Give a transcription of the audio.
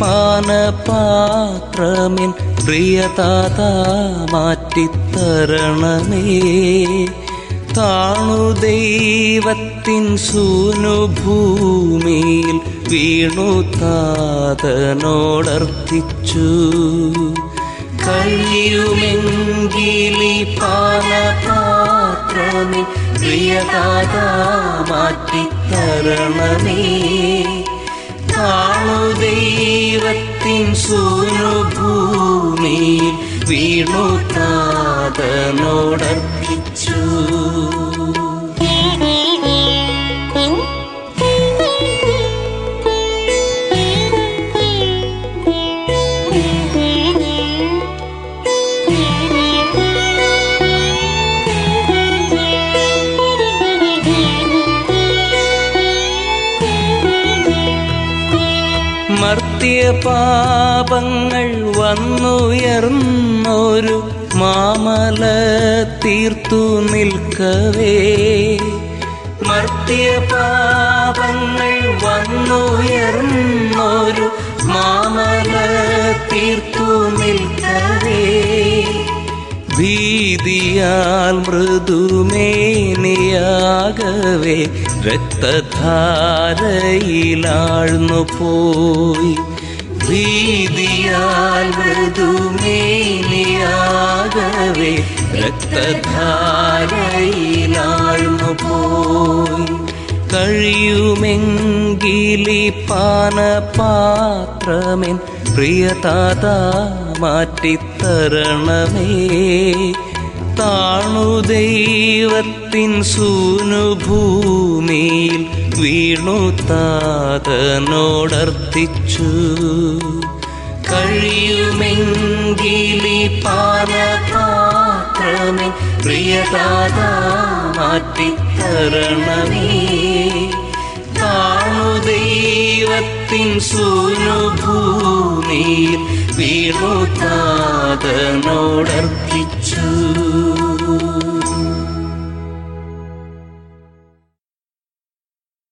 പാനപാത്രമിൻ പ്രിയതാത മാറ്റിത്തരണമേ. താണു ദൈവത്തിൻ സൂനു ഭൂമിയിൽ വീണു താതനോടർത്ഥിച്ചു കഴിയുമെങ്കിലി പാനപാത്രമിൻ പ്രിയതാത മാറ്റിത്തരണമേ. താണു ദൈവത്തിൻ സൂനു ഭൂമിയിൽ വീണു താതനോടർപ്പിച്ചു മർത്യപാപങ്ങൾ വന്നുയർന്നൊരു മാമല തീർത്തു നിൽക്കവേ. മർത്തിയ പാപങ്ങൾ വന്നുയർന്നൊരു മാമല തീർത്തു നിൽക്കവേ. ഭീതിയാൽ മൃദുമേനിയാകവേ രക്തധാരയിലാഴ്ന്നു പോയി. ഭീതിയാൽ മൃദുമേനിയാകവേ രക്തധാരയിലാഴ്ന്നു പോയി. കഴിയുമെങ്കിലി പാനപാത്രമെൻ പ്രിയതാത മാറ്റിത്തരണമേ. താണു ദൈവത്തിൻ സൂനു ഭൂമിയിൽ വീണു താതനോടർത്ഥിച്ചു കഴിയുമെങ്കിലി പാനപാത്രമേ പ്രിയതാത മാറ്റിത്തരണമേ. താണു ദൈവത്തിൻ സൂനു ഭൂമിയിൽ വീണു താതനോടർപ്പിച്ചു